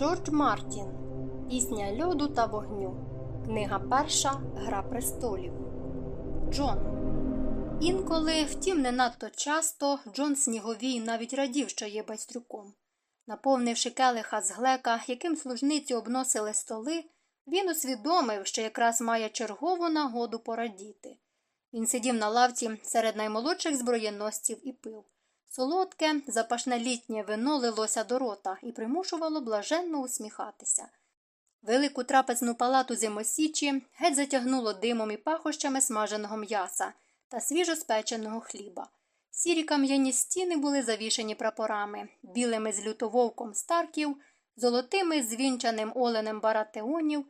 Джордж Мартін Пісня льоду та вогню. Книга перша Гра престолів. Джон. Інколи, втім, не надто часто, Джон Сніговій навіть радів, що є байстрюком. Наповнивши келиха з глека, яким служниці обносили столи, він усвідомив, що якраз має чергову нагоду порадіти. Він сидів на лавці серед наймолодших зброєносців і пив. Солодке, запашне літнє вино лилося до рота і примушувало блаженно усміхатися. Велику трапезну палату зимосічі геть затягнуло димом і пахощами смаженого м'яса та свіжоспеченого хліба. Сірі кам'яні стіни були завішені прапорами, білими з лютововком старків, золотими з вінчаним оленем баратеонів,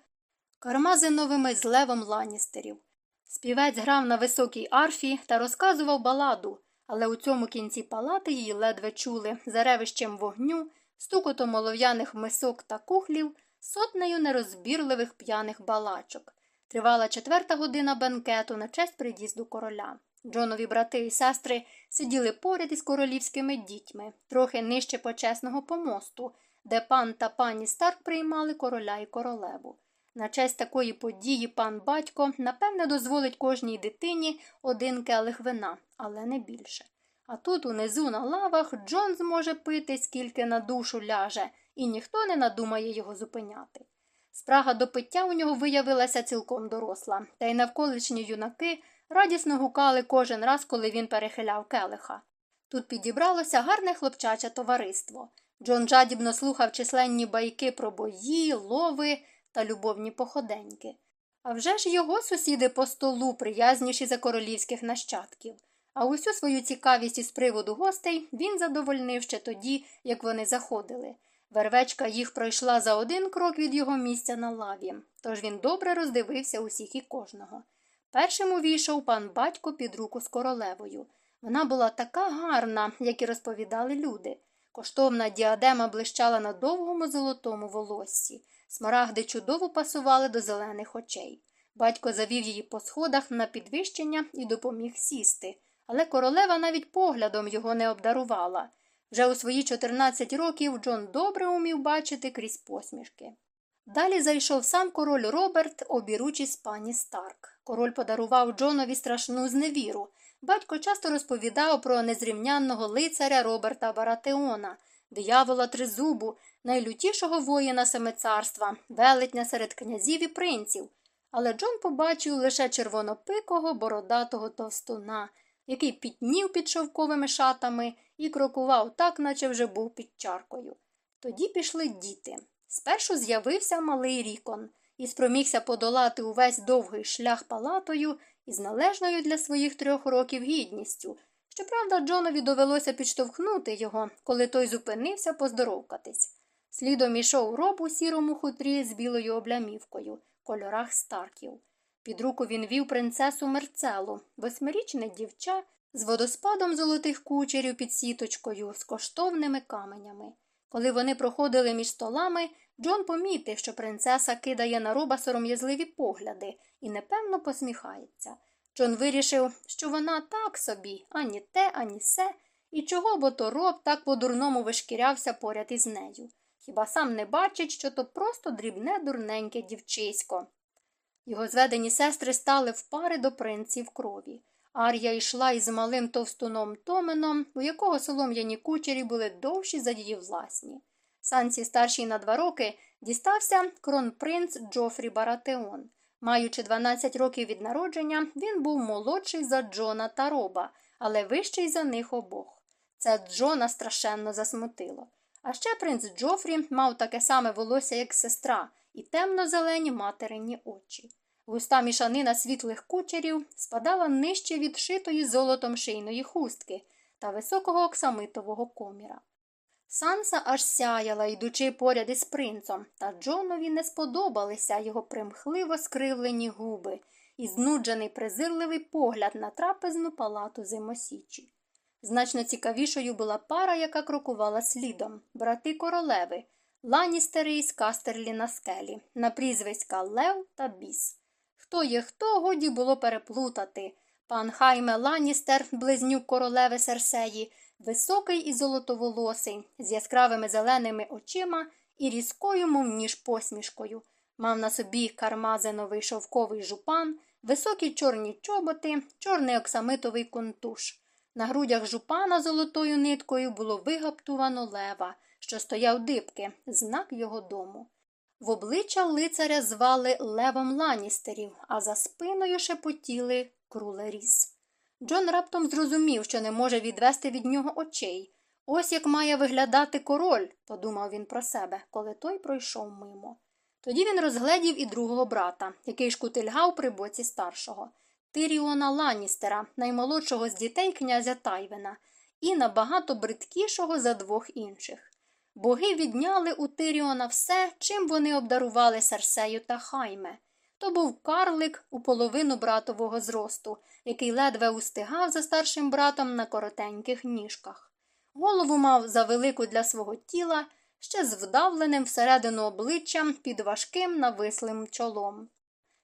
кармазиновими з левом ланістерів. Співець грав на високій арфі та розказував баладу але у цьому кінці палати її ледве чули за ревищем вогню, стукотом олов'яних мисок та кухлів, сотнею нерозбірливих п'яних балачок. Тривала четверта година бенкету на честь приїзду короля. Джонові брати і сестри сиділи поряд із королівськими дітьми, трохи нижче почесного помосту, де пан та пані Старк приймали короля і королеву. На честь такої події пан батько, напевне, дозволить кожній дитині один келих вина, але не більше. А тут унизу на лавах Джон зможе пити, скільки на душу ляже, і ніхто не надумає його зупиняти. Спрага до пиття у нього виявилася цілком доросла, та й навколишні юнаки радісно гукали кожен раз, коли він перехиляв келиха. Тут підібралося гарне хлопчаче товариство. Джон жадібно слухав численні байки про бої, лови та любовні походеньки. А вже ж його сусіди по столу приязніші за королівських нащадків, а усю свою цікавість із приводу гостей він задовольнив ще тоді, як вони заходили. Вервечка їх пройшла за один крок від його місця на лаві, тож він добре роздивився усіх і кожного. Першим увійшов пан батько під руку з королевою. Вона була така гарна, як і розповідали люди. Коштовна діадема блищала на довгому золотому волоссі. Смарагди чудово пасували до зелених очей. Батько завів її по сходах на підвищення і допоміг сісти, але королева навіть поглядом його не обдарувала. Вже у свої 14 років Джон добре умів бачити крізь посмішки. Далі зайшов сам король Роберт, обіручий з пані Старк. Король подарував Джонові страшну зневіру. Батько часто розповідав про незрівнянного лицаря Роберта Баратеона, диявола тризубу, найлютішого воїна семицарства, велетня серед князів і принців. Але Джон побачив лише червонопикого бородатого товстуна, який пітнів під шовковими шатами і крокував так, наче вже був під чаркою. Тоді пішли діти. Спершу з'явився малий рікон і спромігся подолати увесь довгий шлях палатою із належною для своїх трьох років гідністю. Щоправда, Джонові довелося підштовхнути його, коли той зупинився поздоровкатись. Слідом ішов роб у сірому хутрі з білою облямівкою, кольорах старків. Під руку він вів принцесу Мерцелу, восьмирічне дівча з водоспадом золотих кучерів під сіточкою, з коштовними каменями. Коли вони проходили між столами, Джон помітив, що принцеса кидає на роба сором'язливі погляди і непевно посміхається. Джон вирішив, що вона так собі, ані те, ані се, і чого бо то роб так по дурному вишкірявся поряд із нею. Хіба сам не бачить, що то просто дрібне дурненьке дівчисько. Його зведені сестри стали в пари до принців крові. Ар'я йшла із малим товстуном Томеном, у якого солом'яні кучері були довші за її власні. Санці, старший на два роки, дістався кронпринц Джофрі Баратеон. Маючи 12 років від народження, він був молодший за Джона та Роба, але вищий за них обох. Це Джона страшенно засмутило. А ще принц Джофрі мав таке саме волосся, як сестра, і темно-зелені материні очі. Густа мішанина світлих кучерів спадала нижче від шитої золотом шийної хустки та високого оксамитового коміра. Санса аж сяяла, йдучи поряд із принцом, та Джонові не сподобалися його примхливо скривлені губи і знуджений презирливий погляд на трапезну палату зимосічі. Значно цікавішою була пара, яка крокувала слідом брати королеви, Ланістери із Кастерлі на скелі, на прізвиська Лев та Біс. Хто є хто, годі було переплутати. Пан Хайме Ланістер, близнюк королеви Серсеї, високий і золотоволосий, з яскравими зеленими очима і різкою, мов ніж посмішкою. Мав на собі кармазиновий шовковий жупан, високі чорні чоботи, чорний оксамитовий контуш. На грудях жупана золотою ниткою було вигаптувано лева, що стояв дибки, знак його дому. В обличчя лицаря звали Левом Ланістерів, а за спиною шепотіли крулеріс. Джон раптом зрозумів, що не може відвести від нього очей. Ось як має виглядати король, подумав він про себе, коли той пройшов мимо. Тоді він розгледів і другого брата, який шкутильгав при боці старшого, Тиріона Ланістера, наймолодшого з дітей князя Тайвена, і набагато бридкішого за двох інших. Боги відняли у Тиріона все, чим вони обдарували Серсею та Хайме. То був карлик у половину братового зросту, який ледве устигав за старшим братом на коротеньких ніжках. Голову мав завелику для свого тіла, ще з вдавленим всередину обличчям під важким навислим чолом.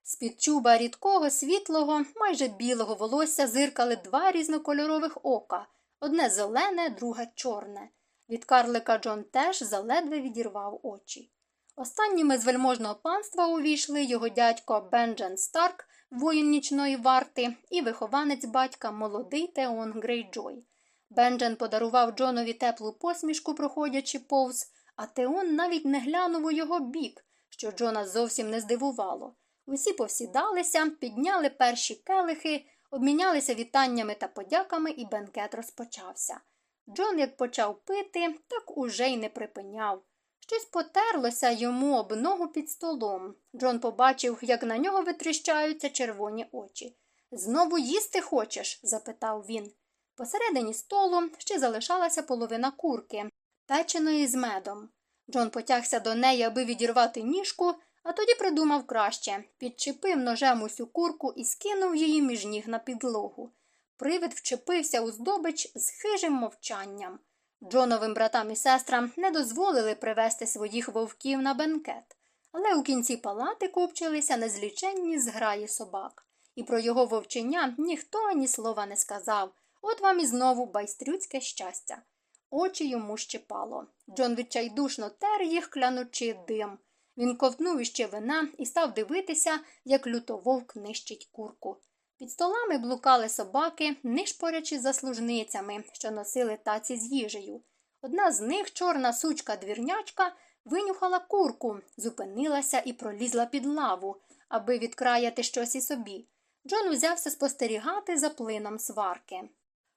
З під чуба рідкого світлого, майже білого волосся зиркали два різнокольорових ока одне зелене, друге чорне. Від карлика Джон теж заледве відірвав очі. Останніми з вельможного панства увійшли його дядько Бенджен Старк, воїн нічної варти, і вихованець батька молодий Теон Грейджой. Бенджен подарував Джонові теплу посмішку, проходячи повз, а Теон навіть не глянув у його бік, що Джона зовсім не здивувало. Усі повсідалися, підняли перші келихи, обмінялися вітаннями та подяками, і бенкет розпочався. Джон, як почав пити, так уже й не припиняв. Щось потерлося йому об ногу під столом. Джон побачив, як на нього витріщаються червоні очі. Знову їсти хочеш? запитав він. Посередині столу ще залишалася половина курки, печеної з медом. Джон потягся до неї, аби відірвати ніжку, а тоді придумав краще підчепив ножем усю курку і скинув її між ніг на підлогу. Привид вчепився у здобич з хижим мовчанням. Джоновим братам і сестрам не дозволили привезти своїх вовків на бенкет, але у кінці палати купчилися незліченні зграї собак, і про його вовчення ніхто ані слова не сказав. От вам і знову байстрюцьке щастя. Очі йому щипало. Джон відчайдушно тер їх, клянучи дим. Він ковтнув іще вина і став дивитися, як лютововк нищить курку. Під столами блукали собаки, нишпорячи за служницями, що носили таці з їжею. Одна з них, чорна сучка двірнячка, винюхала курку, зупинилася і пролізла під лаву, аби відкраяти щось і собі. Джон узявся спостерігати за плином сварки.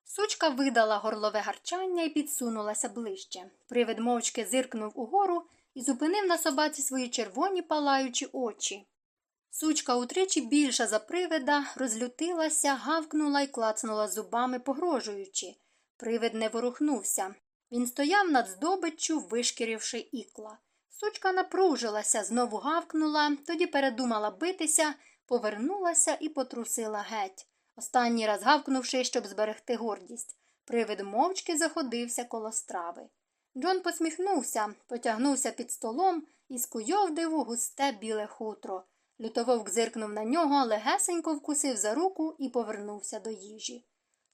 Сучка видала горлове гарчання і підсунулася ближче. Привид мовчки зиркнув угору і зупинив на собаці свої червоні палаючі очі. Сучка утричі більша за привида, розлютилася, гавкнула і клацнула зубами, погрожуючи. Привид не ворухнувся. Він стояв над здобиччю, вишкіривши ікла. Сучка напружилася, знову гавкнула, тоді передумала битися, повернулася і потрусила геть. Останній раз гавкнувши, щоб зберегти гордість. Привид мовчки заходився коло страви. Джон посміхнувся, потягнувся під столом і скуйовдив у густе біле хутро. Лютововк зиркнув на нього, легесенько вкусив за руку і повернувся до їжі.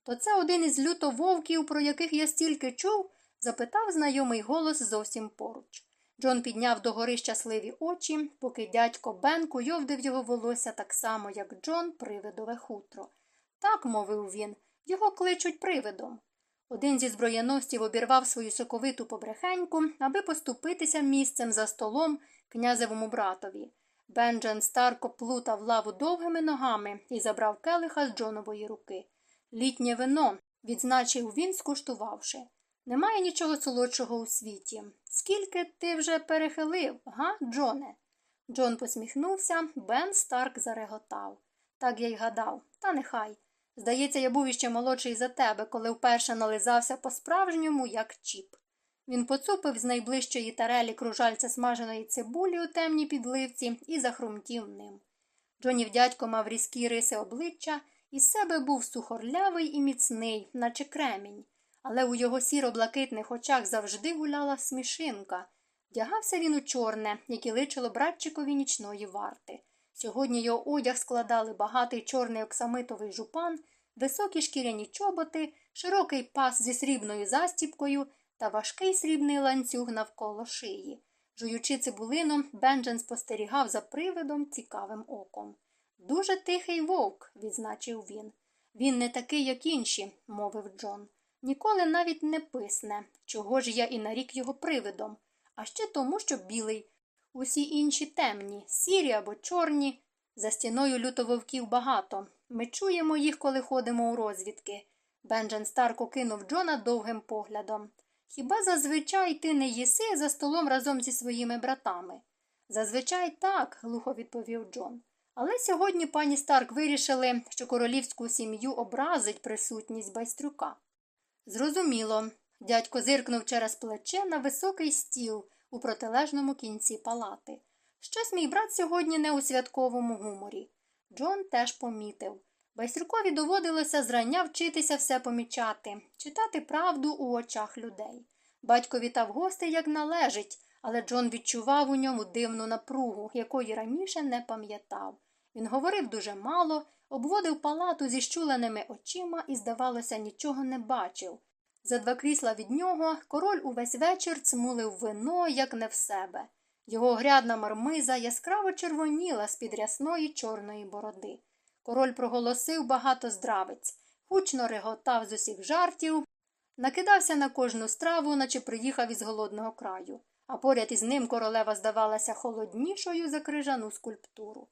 То це один із лютововків, про яких я стільки чув? запитав знайомий голос зовсім поруч. Джон підняв догори щасливі очі, поки дядько Бен куйовдив його волосся так само, як Джон, привидове хутро. Так, мовив він, його кличуть привидом. Один зі зброєносців обірвав свою соковиту побрехеньку, аби поступитися місцем за столом князевому братові. Бенджен старко плутав лаву довгими ногами і забрав келиха з Джонової руки. Літнє вино, відзначив він, скуштувавши. Немає нічого солодшого у світі. Скільки ти вже перехилив, га, Джоне? Джон посміхнувся, Бен Старк зареготав. Так я й гадав, та нехай. Здається, я був іще молодший за тебе, коли вперше нализався по справжньому, як чіп. Він поцупив з найближчої тарелі кружальця смаженої цибулі у темній підливці і захрумтів ним. Джонів дядько мав різкі риси обличчя, і себе був сухорлявий і міцний, наче кремінь, але у його сіро-блакитних очах завжди гуляла смішинка. Вдягався він у чорне, яке личило братчикові нічної варти. Сьогодні його одяг складали багатий чорний оксамитовий жупан, високі шкіряні чоботи, широкий пас зі срібною застіпкою та важкий срібний ланцюг навколо шиї. Жуючи цибулину, Бенджен спостерігав за привидом цікавим оком. Дуже тихий вовк, відзначив він. Він не такий, як інші, мовив Джон. Ніколи навіть не писне, чого ж я і нарік його привидом, а ще тому, що білий. Усі інші темні, сірі або чорні. За стіною люто вовків багато. Ми чуємо їх, коли ходимо у розвідки. Бенджен Старко кинув Джона довгим поглядом. Хіба зазвичай ти не їси за столом разом зі своїми братами? Зазвичай так, глухо відповів Джон. Але сьогодні пані Старк вирішили, що королівську сім'ю образить присутність байстрюка. Зрозуміло. Дядько зиркнув через плече на високий стіл у протилежному кінці палати. Щось мій брат сьогодні не у святковому гуморі. Джон теж помітив. Байстрюкові доводилося зрання вчитися все помічати, читати правду у очах людей. Батько вітав гостей, як належить, але Джон відчував у ньому дивну напругу, якої раніше не пам'ятав. Він говорив дуже мало, обводив палату зі щуленими очима і, здавалося, нічого не бачив. За два крісла від нього король увесь вечір цмулив вино, як не в себе. Його грядна мармиза яскраво червоніла з під рясної чорної бороди. Король проголосив багато здравиць, гучно реготав з усіх жартів, накидався на кожну страву, наче приїхав із голодного краю, а поряд із ним королева здавалася холоднішою за крижану скульптуру.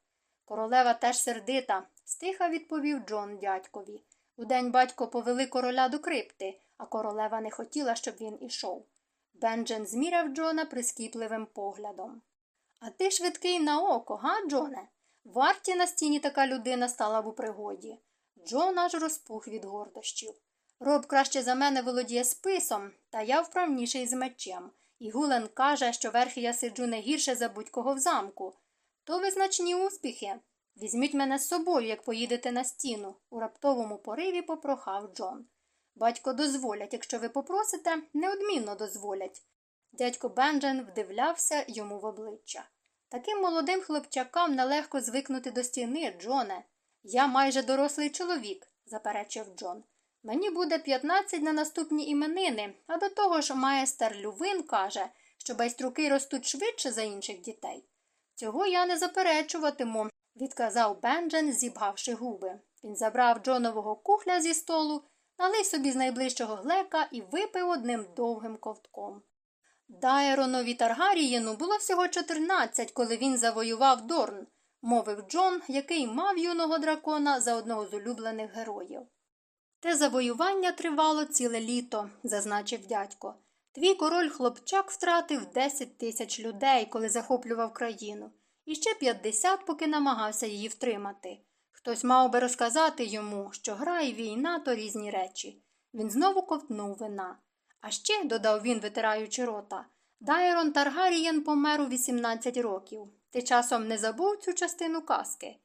Королева теж сердита, стиха відповів Джон дядькові. Удень батько повели короля до крипти, а королева не хотіла, щоб він ішов. Бенджен зміряв Джона прискіпливим поглядом. А ти швидкий на око, га, Джоне? Варті на стіні така людина стала б у пригоді. Джон аж розпух від гордощів. Роб краще за мене володіє списом, та я вправніший з мечем. І Гулен каже, що верхи я сиджу не гірше за будь-кого в замку. То визначні успіхи. Візьміть мене з собою, як поїдете на стіну, у раптовому пориві попрохав Джон. Батько дозволять, якщо ви попросите, неодмінно дозволять. Дядько Бенджен вдивлявся йому в обличчя. Таким молодим хлопчакам нелегко звикнути до стіни, Джоне. Я майже дорослий чоловік, заперечив Джон. Мені буде 15 на наступні іменини, а до того ж майстер Лювин каже, що байструки ростуть швидше за інших дітей. Цього я не заперечуватиму, відказав Бенджен, зібгавши губи. Він забрав Джонового кухля зі столу, налив собі з найближчого глека і випив одним довгим ковтком. Дайронові Таргарієну було всього 14, коли він завоював Дорн, мовив Джон, який мав юного дракона за одного з улюблених героїв. Те завоювання тривало ціле літо, зазначив дядько. Твій король хлопчак втратив 10 тисяч людей, коли захоплював країну, і ще 50, поки намагався її втримати. Хтось мав би розказати йому, що гра і війна то різні речі. Він знову ковтнув вина. А ще, додав він, витираючи рота, Дайрон Таргарієн помер у 18 років. Ти часом не забув цю частину казки?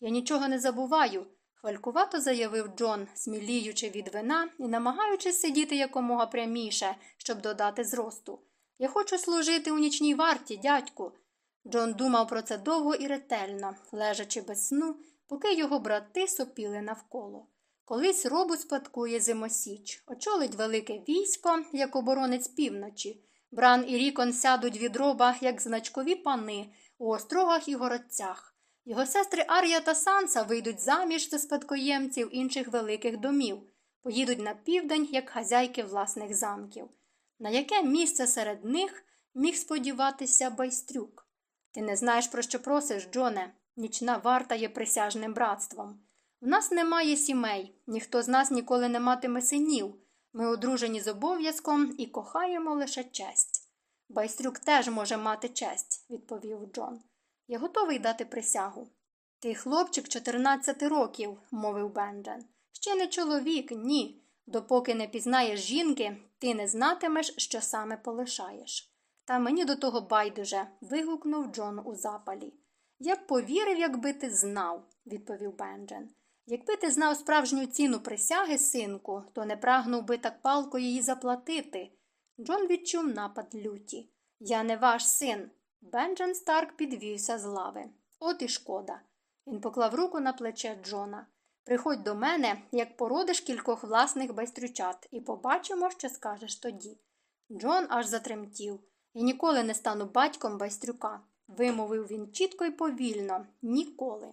Я нічого не забуваю, хвалькувато заявив Джон, сміліючи від вина і намагаючись сидіти якомога пряміше, щоб додати зросту. Я хочу служити у нічній варті, дядьку. Джон думав про це довго і ретельно, лежачи без сну, поки його брати сопіли навколо. Колись робу спадкує зимосіч, очолить велике військо, як оборонець півночі. Бран і Рікон сядуть від роба, як значкові пани, у острогах і городцях. Його сестри Арія та Санса вийдуть заміж за спадкоємців інших великих домів, поїдуть на південь, як хазяйки власних замків. На яке місце серед них міг сподіватися байстрюк? Ти не знаєш, про що просиш, Джоне. Нічна варта є присяжним братством. В нас немає сімей, ніхто з нас ніколи не матиме синів. Ми одружені з обов'язком і кохаємо лише честь. Байстрюк теж може мати честь, відповів Джон. Я готовий дати присягу. Ти хлопчик 14 років, мовив Бенджен. Ще не чоловік, ні. Допоки не пізнаєш жінки, ти не знатимеш, що саме полишаєш. Та мені до того байдуже. вигукнув Джон у запалі. Я б повірив, якби ти знав, відповів Бенджен. Якби ти знав справжню ціну присяги, синку, то не прагнув би так палко її заплатити. Джон відчув напад люті. Я не ваш син. Бенджен Старк підвівся з лави. От і шкода. Він поклав руку на плече Джона. Приходь до мене, як породиш кількох власних байстрючат, і побачимо, що скажеш тоді. Джон аж затремтів. Я ніколи не стану батьком байстрюка, вимовив він чітко і повільно, ніколи.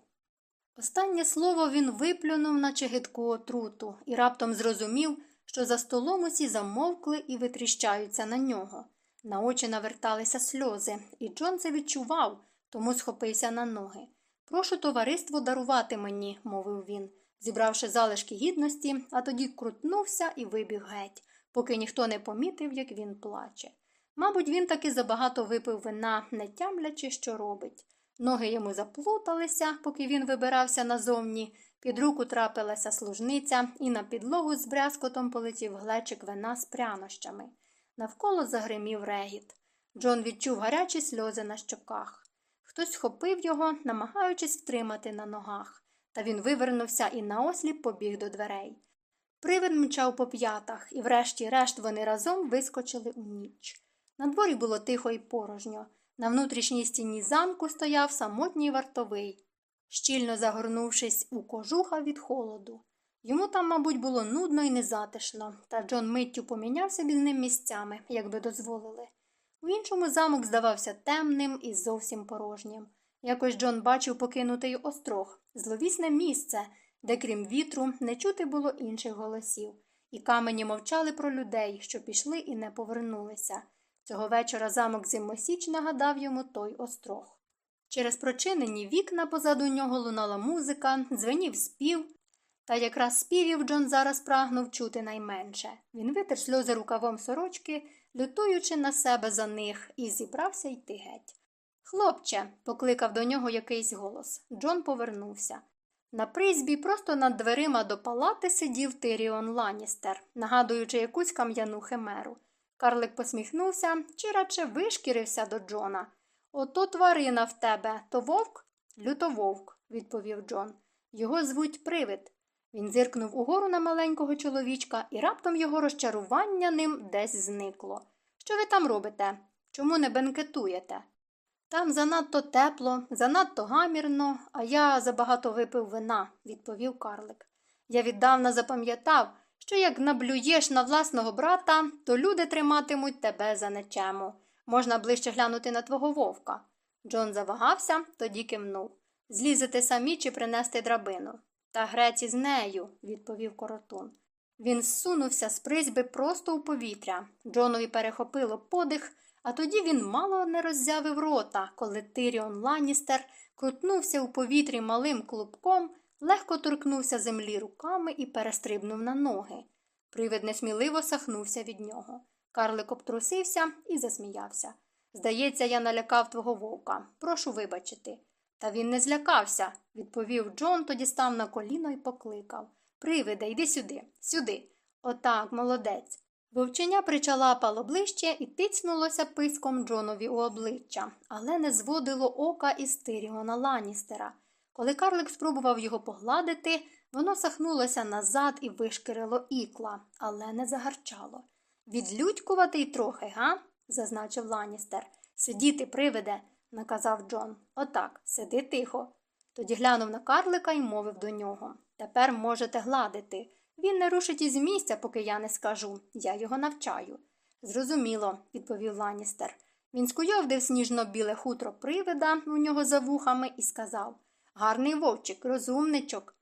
Останнє слово він виплюнув, наче гидку отруту, і раптом зрозумів, що за столом усі замовкли і витріщаються на нього. На очі наверталися сльози, і Джон це відчував, тому схопився на ноги. Прошу товариство дарувати мені, мовив він, зібравши залишки гідності, а тоді крутнувся і вибіг геть, поки ніхто не помітив, як він плаче. Мабуть, він таки забагато випив вина, не тямлячи, що робить. Ноги йому заплуталися, поки він вибирався назовні, під руку трапилася служниця, і на підлогу з брязкотом полетів глечик вина з прянощами. Навколо загримів регіт. Джон відчув гарячі сльози на щоках. Хтось схопив його, намагаючись втримати на ногах, та він вивернувся і наосліп побіг до дверей. Привид мчав по п'ятах, і врешті-решт вони разом вискочили у ніч. На дворі було тихо і порожньо. На внутрішній стіні замку стояв самотній вартовий, щільно загорнувшись у кожуха від холоду. Йому там, мабуть, було нудно і незатишно, та Джон миттю помінявся з ним місцями, якби дозволили. В іншому замок здавався темним і зовсім порожнім. Якось Джон бачив покинутий острог, зловісне місце, де, крім вітру, не чути було інших голосів, і камені мовчали про людей, що пішли і не повернулися. Цього вечора замок Зимосіч нагадав йому той острог. Через прочинені вікна позаду нього лунала музика, дзвенів спів, та якраз співів Джон зараз прагнув чути найменше. Він витер сльози рукавом сорочки, лютуючи на себе за них, і зібрався йти геть. Хлопче, покликав до нього якийсь голос. Джон повернувся. На призбі просто над дверима до палати сидів Тиріон Ланістер, нагадуючи якусь кам'яну химеру. Карлик посміхнувся чи радше вишкірився до Джона. Ото тварина в тебе, то вовк? Лютововк, відповів Джон. Його звуть привид. Він зиркнув угору на маленького чоловічка, і раптом його розчарування ним десь зникло. Що ви там робите? Чому не бенкетуєте? Там занадто тепло, занадто гамірно, а я забагато випив вина, відповів Карлик. Я віддавна запам'ятав, що як наблюєш на власного брата, то люди триматимуть тебе за нечему. Можна ближче глянути на твого вовка. Джон завагався, тоді кивнув. Злізете самі чи принести драбину. Та грець із нею, відповів коротун. Він зсунувся з призьби просто у повітря. Джонові перехопило подих, а тоді він мало не роззявив рота, коли Тиріон Ланністер крутнувся у повітрі малим клубком, легко торкнувся землі руками і перестрибнув на ноги. Привид несміливо сахнувся від нього. Карлик обтрусився і засміявся. Здається, я налякав твого вовка. Прошу вибачити. Та він не злякався, відповів Джон, тоді став на коліно і покликав. Привиде, йди сюди, сюди. Отак, молодець. Вовченя причалапало ближче і тицнулося писком Джонові у обличчя, але не зводило ока із Тиріона Ланістера. Коли Карлик спробував його погладити, воно сахнулося назад і вишкірило ікла, але не загарчало. Відлюдькувати й трохи, га? зазначив Ланістер. Сидіти привиде, наказав Джон. Отак, сиди тихо. Тоді глянув на карлика і мовив до нього. Тепер можете гладити. Він не рушить із місця, поки я не скажу. Я його навчаю. Зрозуміло, відповів Ланістер. Він скуйовдив сніжно біле хутро привида у нього за вухами і сказав Гарний вовчик, розумничок.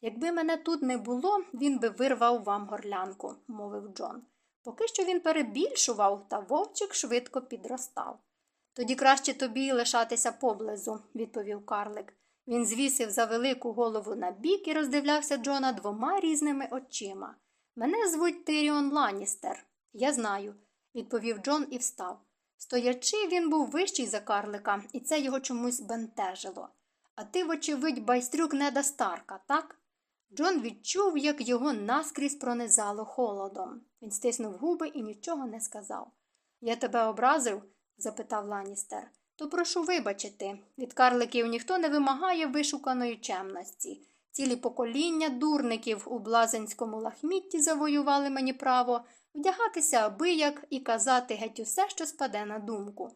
Якби мене тут не було, він би вирвав вам горлянку, мовив Джон. Поки що він перебільшував, та вовчик швидко підростав. Тоді краще тобі лишатися поблизу, відповів карлик. Він звісив за велику голову на бік і роздивлявся Джона двома різними очима. Мене звуть Тиріон Ланністер. Я знаю, відповів Джон і встав. Стоячи, він був вищий за карлика, і це його чомусь бентежило. А ти, вочевидь, байстрюк неда Старка, так? Джон відчув, як його наскрізь пронизало холодом. Він стиснув губи і нічого не сказав. Я тебе образив? запитав Ланістер. То прошу вибачити. Від карликів ніхто не вимагає вишуканої чемності. Цілі покоління дурників у блазенському лахмітті завоювали мені право вдягатися абияк і казати геть усе, що спаде на думку.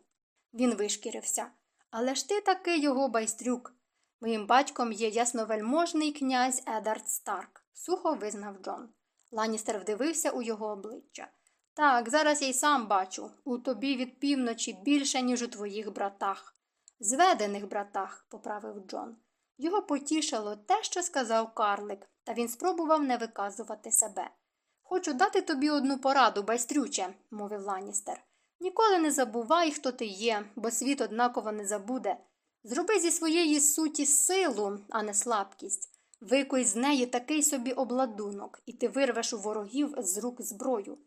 Він вишкірився. Але ж ти таки його байстрюк. Моїм батьком є ясновельможний князь Едард Старк, сухо визнав Джон. Ланістер вдивився у його обличчя. Так, зараз я й сам бачу у тобі від півночі більше, ніж у твоїх братах. Зведених братах, поправив Джон. Його потішило те, що сказав карлик, та він спробував не виказувати себе. Хочу дати тобі одну пораду, байстрюче, мовив Ланістер. Ніколи не забувай, хто ти є, бо світ однаково не забуде. Зроби зі своєї суті силу, а не слабкість. Викуй з неї такий собі обладунок, і ти вирвеш у ворогів з рук зброю.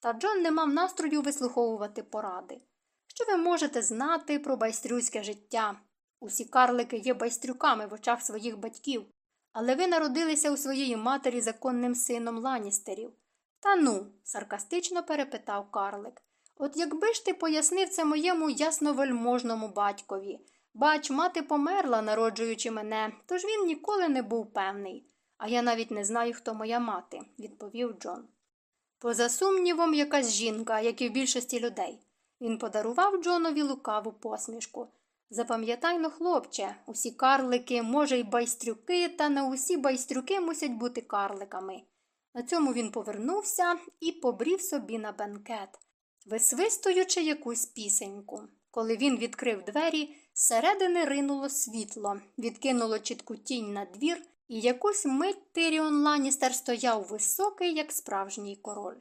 Та Джон не мав настрою вислуховувати поради. Що ви можете знати про байстрюське життя? Усі карлики є байстрюками в очах своїх батьків, але ви народилися у своєї матері законним сином ланістерів. Та ну, саркастично перепитав карлик. От якби ж ти пояснив це моєму ясновельможному батькові. Бач, мати померла, народжуючи мене, тож він ніколи не був певний. А я навіть не знаю, хто моя мати, відповів Джон. Поза сумнівом, якась жінка, як і в більшості людей. Він подарував Джонові лукаву посмішку. Запам'ятайно, хлопче, усі карлики, може, й байстрюки, та не усі байстрюки мусять бути карликами. На цьому він повернувся і побрів собі на бенкет, висвистуючи якусь пісеньку. Коли він відкрив двері, зсередини ринуло світло, відкинуло чітку тінь на двір, і якусь мить Тиріон Ланістер стояв високий, як справжній король.